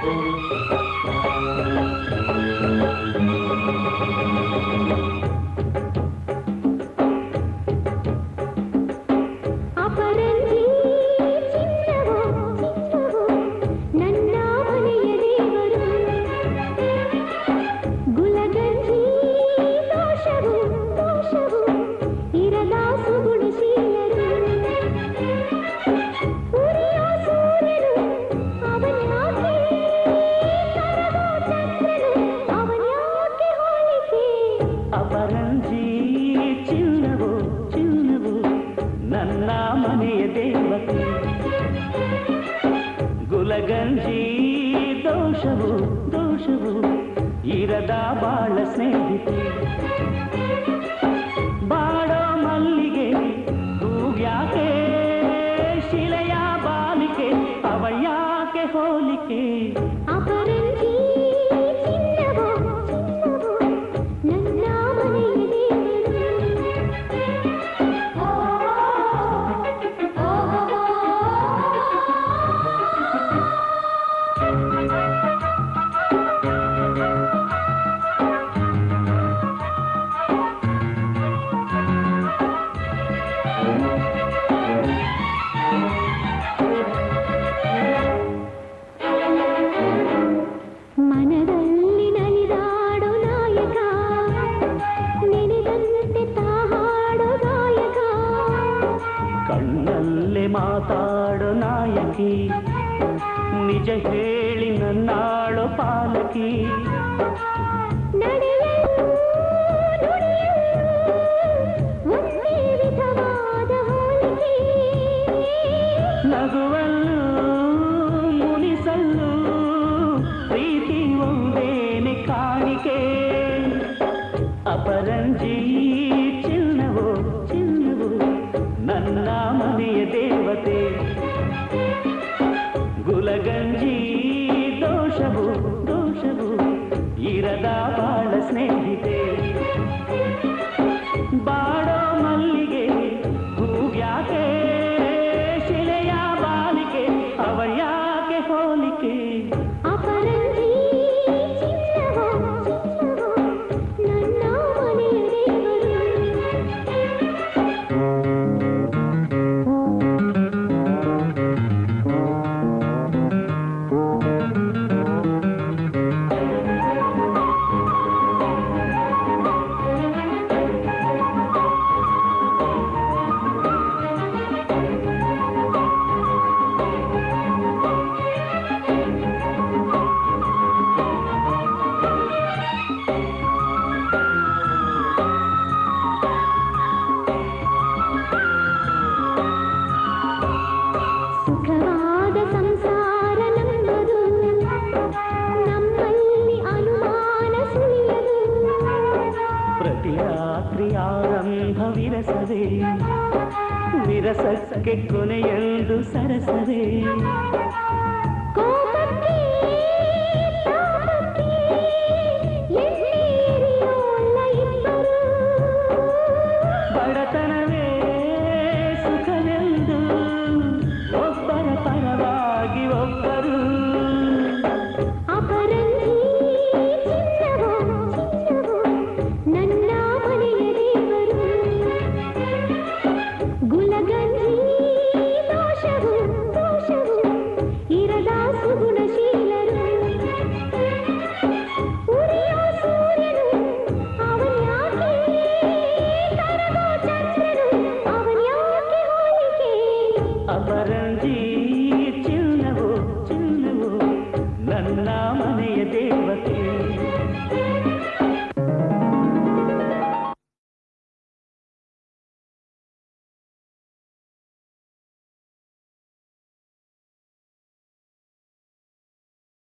ಅಪರಂಜಿ ನನ್ನ ಮನೆಯ ದೇವತೆ. ಗುಲಗಂಜಿ ದೋಷವು ದೋಷವು ಇರದ ಬಾಳ ಸ್ನೇಹಿತೆ. ಬಾಡೋ ಮಲ್ಲಿಗೆ ಹೂವ್ಯಾಕೆ ಶಿಲೆಯ ಬಾಲಿಕೆ ಅವಯ್ಯಾಕೆ ಯಾಕೆ ಹೋಲಿಕೆ ಕಣ್ಣಲ್ಲೇ ಮಾತಾಡೋ ನಾಯಕಿ. ನಿಜ ಹೇಳಿ ನನ್ನಾಳೋ ಪಾಲಕಿ. ನಗುವಲ್ಲೂ ಪ್ರೀತಿ ಕಾಣಿಕೆ. ಅಪರಂಜಿ ನನ್ನ ಮನೆಯ ದೇವತೆ ಗುಲಗಂಜಿ ದೋಷವು ದೋಷವು ಇರದ ಆರಂಭ ವಿರಸವೇ ವಿರಸಕ್ಕೆ ಕೊನೆಯೆಂದು ಸರಸವೇ ಕೋಪಕ್ಕೆ